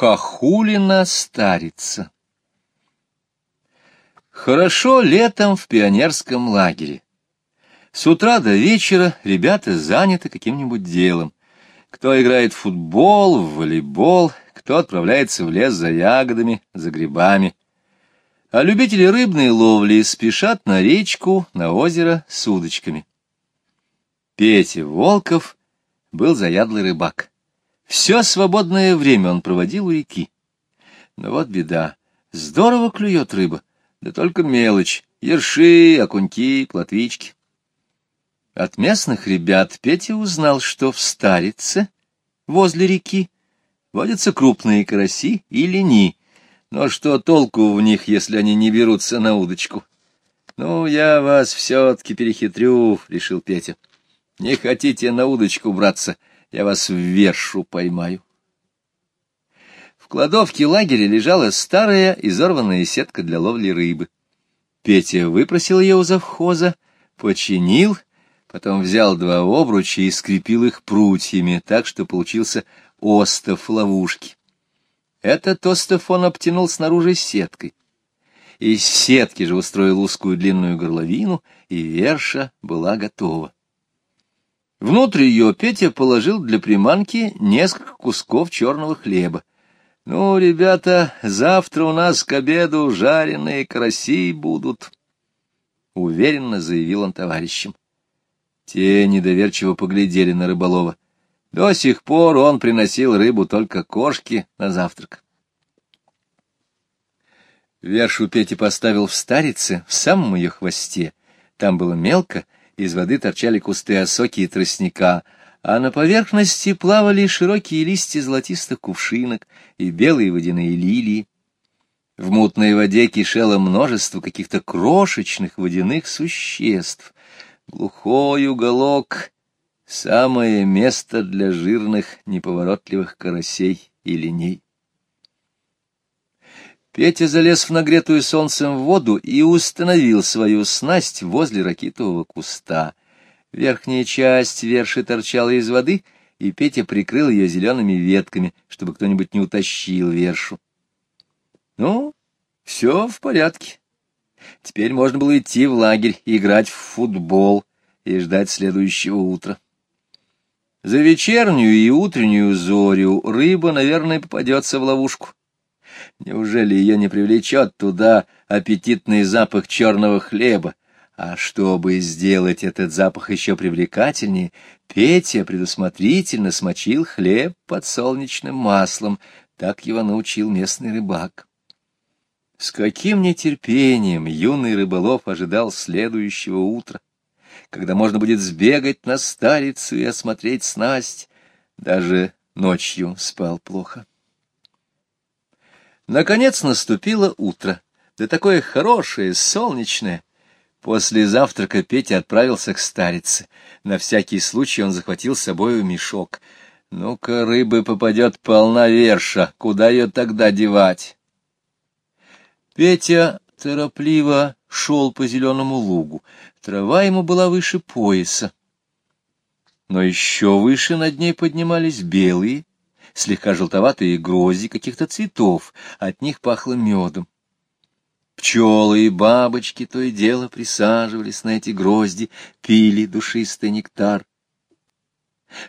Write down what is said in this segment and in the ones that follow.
Хохулина старица. Хорошо летом в пионерском лагере. С утра до вечера ребята заняты каким-нибудь делом. Кто играет в футбол, в волейбол, кто отправляется в лес за ягодами, за грибами. А любители рыбной ловли спешат на речку, на озеро с удочками. Петя Волков был заядлый рыбак. Все свободное время он проводил у реки. Но вот беда. Здорово клюет рыба, да только мелочь. Ерши, окуньки, плотвички. От местных ребят Петя узнал, что в Старице, возле реки, водятся крупные караси и лени. Но что толку в них, если они не берутся на удочку? — Ну, я вас все-таки перехитрю, — решил Петя. — Не хотите на удочку браться — я вас в вершу поймаю. В кладовке лагеря лежала старая изорванная сетка для ловли рыбы. Петя выпросил ее у завхоза, починил, потом взял два обруча и скрепил их прутьями, так что получился остов ловушки. Этот остов он обтянул снаружи сеткой. Из сетки же устроил узкую длинную горловину, и верша была готова. Внутрь ее Петя положил для приманки несколько кусков черного хлеба. — Ну, ребята, завтра у нас к обеду жареные караси будут, — уверенно заявил он товарищам. Те недоверчиво поглядели на рыболова. До сих пор он приносил рыбу только кошки на завтрак. Вершу Петя поставил в старице, в самом ее хвосте. Там было мелко, — из воды торчали кусты осоки и тростника, а на поверхности плавали широкие листья золотистых кувшинок и белые водяные лилии. В мутной воде кишело множество каких-то крошечных водяных существ. Глухой уголок — самое место для жирных, неповоротливых карасей и линей. Петя залез в нагретую солнцем воду и установил свою снасть возле ракитового куста. Верхняя часть верши торчала из воды, и Петя прикрыл ее зелеными ветками, чтобы кто-нибудь не утащил вершу. Ну, все в порядке. Теперь можно было идти в лагерь, играть в футбол и ждать следующего утра. За вечернюю и утреннюю зорю рыба, наверное, попадется в ловушку. Неужели ее не привлечет туда аппетитный запах черного хлеба? А чтобы сделать этот запах еще привлекательнее, Петя предусмотрительно смочил хлеб под солнечным маслом. Так его научил местный рыбак. С каким нетерпением юный рыболов ожидал следующего утра, когда можно будет сбегать на старицу и осмотреть снасть. Даже ночью спал плохо. Наконец наступило утро, да такое хорошее, солнечное. После завтрака Петя отправился к старице. На всякий случай он захватил с собой мешок. Ну-ка, рыбы попадет полна верша, куда ее тогда девать? Петя торопливо шел по зеленому лугу. Трава ему была выше пояса. Но еще выше над ней поднимались белые, слегка желтоватые грози каких-то цветов, от них пахло медом. Пчелы и бабочки то и дело присаживались на эти грозди, пили душистый нектар.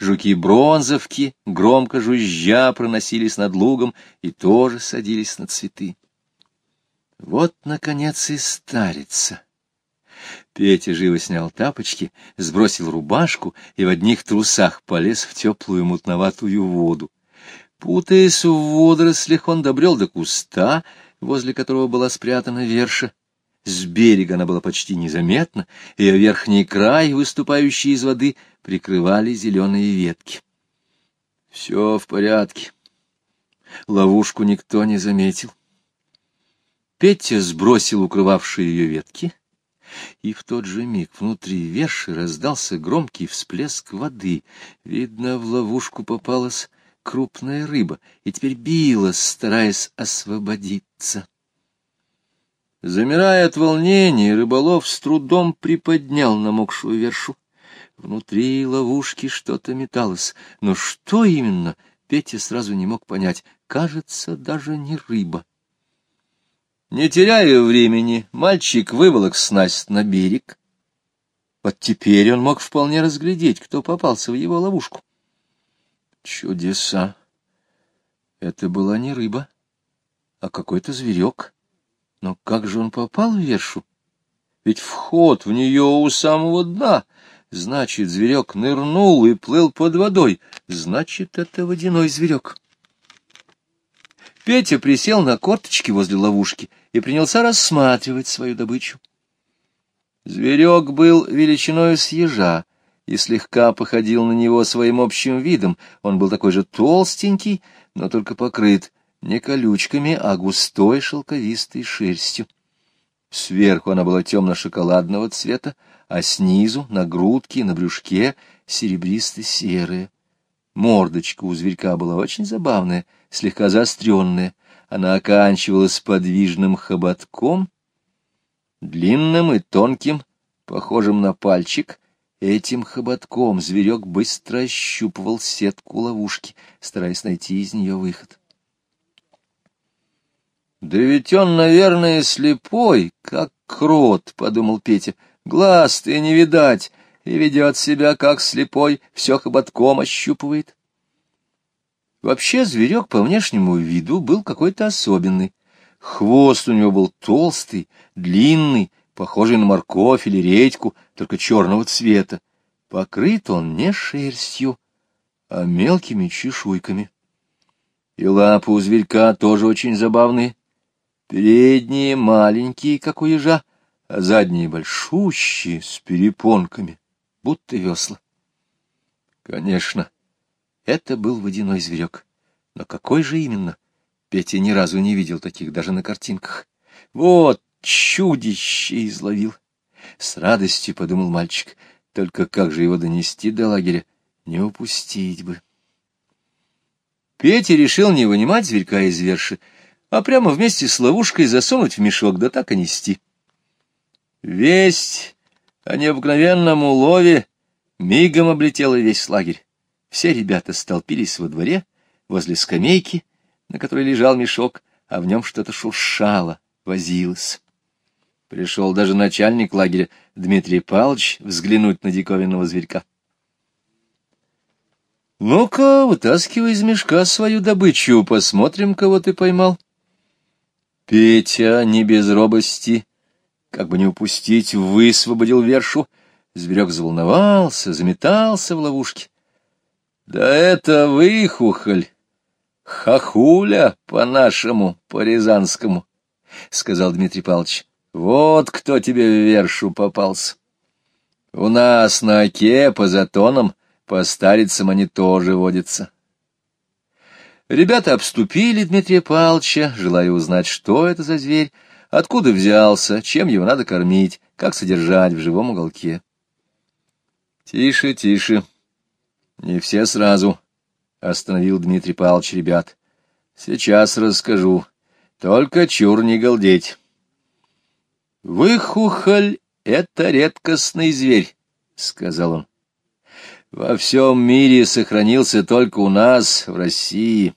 Жуки-бронзовки, громко жужжа, проносились над лугом и тоже садились на цветы. Вот, наконец, и старится. Петя живо снял тапочки, сбросил рубашку и в одних трусах полез в теплую мутноватую воду. Путаясь в водорослях, он добрел до куста, возле которого была спрятана верша. С берега она была почти незаметна, ее верхний край, выступающий из воды, прикрывали зеленые ветки. Все в порядке. Ловушку никто не заметил. Петя сбросил укрывавшие ее ветки, и в тот же миг внутри верши раздался громкий всплеск воды. Видно, в ловушку попалась крупная рыба и теперь билась, стараясь освободиться. Замирая от волнения, рыболов с трудом приподнял намокшую вершу. Внутри ловушки что-то металось, но что именно, Петя сразу не мог понять. Кажется, даже не рыба. Не теряя времени, мальчик выволок снасть на берег. Вот теперь он мог вполне разглядеть, кто попался в его ловушку. Чудеса! Это была не рыба, а какой-то зверек. Но как же он попал в вершу? Ведь вход в нее у самого дна. Значит, зверек нырнул и плыл под водой. Значит, это водяной зверек. Петя присел на корточки возле ловушки и принялся рассматривать свою добычу. Зверек был величиной с ежа и слегка походил на него своим общим видом. Он был такой же толстенький, но только покрыт не колючками, а густой шелковистой шерстью. Сверху она была темно-шоколадного цвета, а снизу, на грудке и на брюшке, серебристо-серая. Мордочка у зверька была очень забавная, слегка заостренная. Она оканчивалась подвижным хоботком, длинным и тонким, похожим на пальчик. Этим хоботком зверек быстро ощупывал сетку ловушки, стараясь найти из нее выход. «Да ведь он, наверное, слепой, как крот», — подумал Петя. «Глаз-то не видать, и ведет себя, как слепой, все хоботком ощупывает». Вообще зверек по внешнему виду был какой-то особенный. Хвост у него был толстый, длинный, похожий на морковь или редьку, только черного цвета. Покрыт он не шерстью, а мелкими чешуйками. И лапы у зверька тоже очень забавные. Передние маленькие, как у ежа, а задние большущие, с перепонками, будто весла. Конечно, это был водяной зверек. Но какой же именно? Петя ни разу не видел таких даже на картинках. Вот чудище изловил! С радостью подумал мальчик. Только как же его донести до лагеря? Не упустить бы. Петя решил не вынимать зверька из верши, а прямо вместе с ловушкой засунуть в мешок, да так и нести. Весть о необыкновенном улове мигом облетела весь лагерь. Все ребята столпились во дворе, возле скамейки, на которой лежал мешок, а в нем что-то шуршало, возилось. Пришел даже начальник лагеря Дмитрий Павлович взглянуть на диковинного зверька. — Ну-ка, вытаскивай из мешка свою добычу, посмотрим, кого ты поймал. Петя, не без робости, как бы не упустить, высвободил вершу. Зверек заволновался, заметался в ловушке. Да это выхухоль, хахуля по-нашему, по-рязанскому, — сказал Дмитрий Павлович. Вот кто тебе в вершу попался. У нас на оке по затонам, по старицам они тоже водятся. Ребята обступили Дмитрия Павловича, желая узнать, что это за зверь, откуда взялся, чем его надо кормить, как содержать в живом уголке. — Тише, тише, не все сразу, — остановил Дмитрий Павлович ребят. Сейчас расскажу. Только чур не галдеть. Выхухоль — это редкостный зверь, — сказал он. Во всем мире сохранился только у нас, в России.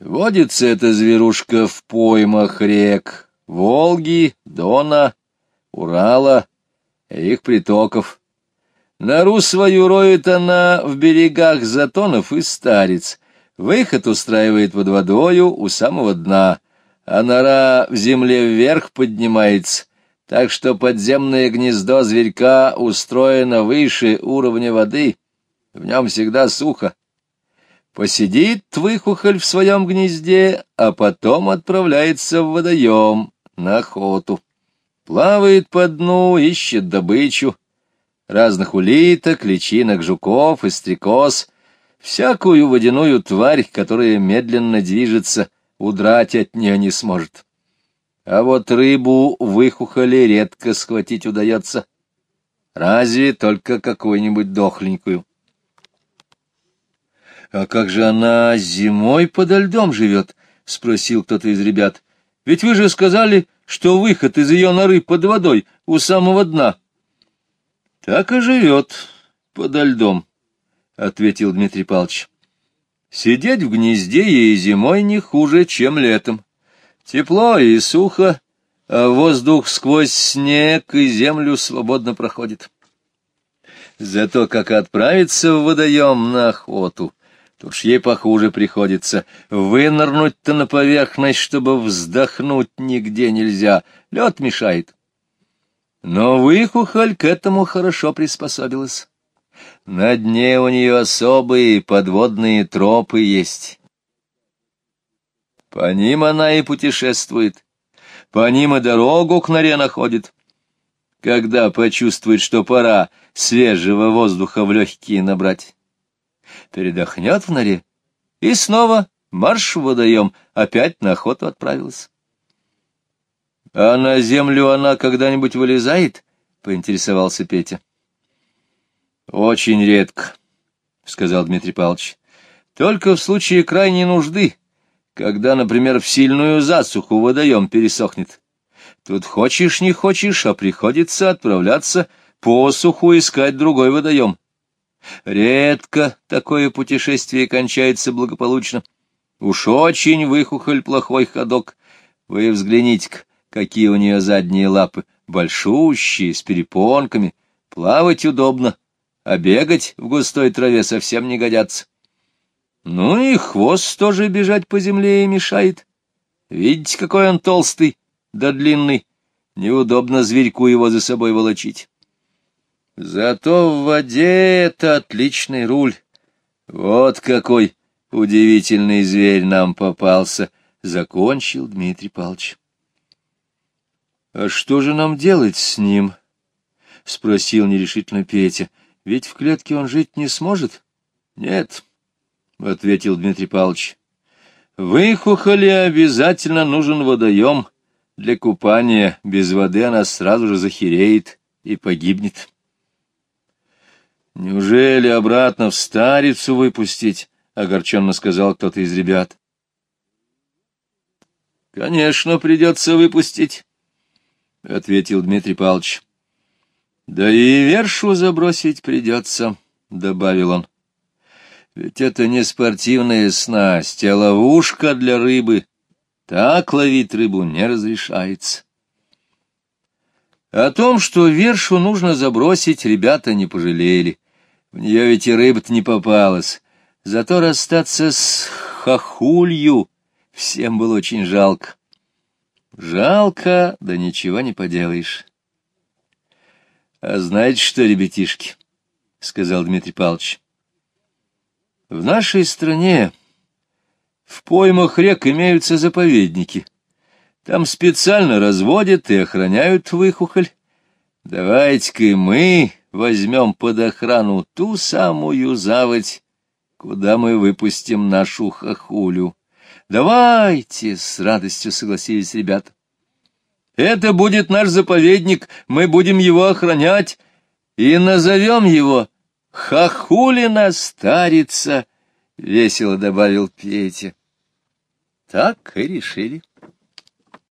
Водится эта зверушка в поймах рек Волги, Дона, Урала и их притоков. Нору свою роет она в берегах затонов и старец. Выход устраивает под водою у самого дна, а нора в земле вверх поднимается, так что подземное гнездо зверька устроено выше уровня воды, в нем всегда сухо. Посидит выхухоль в своем гнезде, а потом отправляется в водоем на охоту. Плавает по дну, ищет добычу, разных улиток, личинок, жуков и стрекоз, всякую водяную тварь, которая медленно движется, удрать от нее не сможет. А вот рыбу выхухоли редко схватить удается, разве только какую-нибудь дохленькую. — А как же она зимой подо льдом живет? — спросил кто-то из ребят. — Ведь вы же сказали, что выход из ее норы под водой, у самого дна. — так и живет подо льдом, — ответил Дмитрий Павлович. Сидеть в гнезде ей зимой не хуже, чем летом. Тепло и сухо, а воздух сквозь снег и землю свободно проходит. Зато как отправиться в водоем на охоту, то уж ей похуже приходится. Вынырнуть-то на поверхность, чтобы вздохнуть, нигде нельзя, лед мешает. Но выхухоль к этому хорошо приспособилась. На дне у нее особые подводные тропы есть. По ним она и путешествует, по ним и дорогу к норе находит. Когда почувствует, что пора свежего воздуха в легкие набрать, передохнет в норе и снова марш в водоем, опять на охоту отправилась. — А на землю она когда-нибудь вылезает? — поинтересовался Петя. — Очень редко, — сказал Дмитрий Павлович. — Только в случае крайней нужды, когда, например, в сильную засуху водоем пересохнет. Тут хочешь не хочешь, а приходится отправляться по суху искать другой водоем. Редко такое путешествие кончается благополучно. Уж очень выхухоль плохой ходок. Вы взгляните-ка, какие у нее задние лапы, большущие, с перепонками, плавать удобно, а бегать в густой траве совсем не годятся. Ну и хвост тоже бежать по земле и мешает. Видите, какой он толстый да длинный, неудобно зверьку его за собой волочить. Зато в воде это отличный руль. Вот какой удивительный зверь нам попался, — закончил Дмитрий Павлович. — А что же нам делать с ним? — спросил нерешительно Петя. — Ведь в клетке он жить не сможет? — Нет, — ответил Дмитрий Павлович. — Выхухоли обязательно нужен водоем для купания. Без воды она сразу же захереет и погибнет. — Неужели обратно в старицу выпустить? — огорченно сказал кто-то из ребят. — Конечно, придется выпустить. — ответил Дмитрий Павлович. — Да и вершу забросить придется, — добавил он. — Ведь это не спортивная снасть, а ловушка для рыбы. Так ловить рыбу не разрешается. О том, что вершу нужно забросить, ребята не пожалели. В нее ведь и рыба-то не попалась. Зато расстаться с хохулью всем было очень жалко. Жалко, да ничего не поделаешь. — А знаете что, ребятишки, — сказал Дмитрий Павлович, — в нашей стране в поймах рек имеются заповедники. Там специально разводят и охраняют выхухоль. Давайте-ка мы возьмем под охрану ту самую заводь, куда мы выпустим нашу хохулю. Давайте, — с радостью согласились ребята. Это будет наш заповедник, мы будем его охранять и назовем его Хохулина старица, — весело добавил Петя. Так и решили.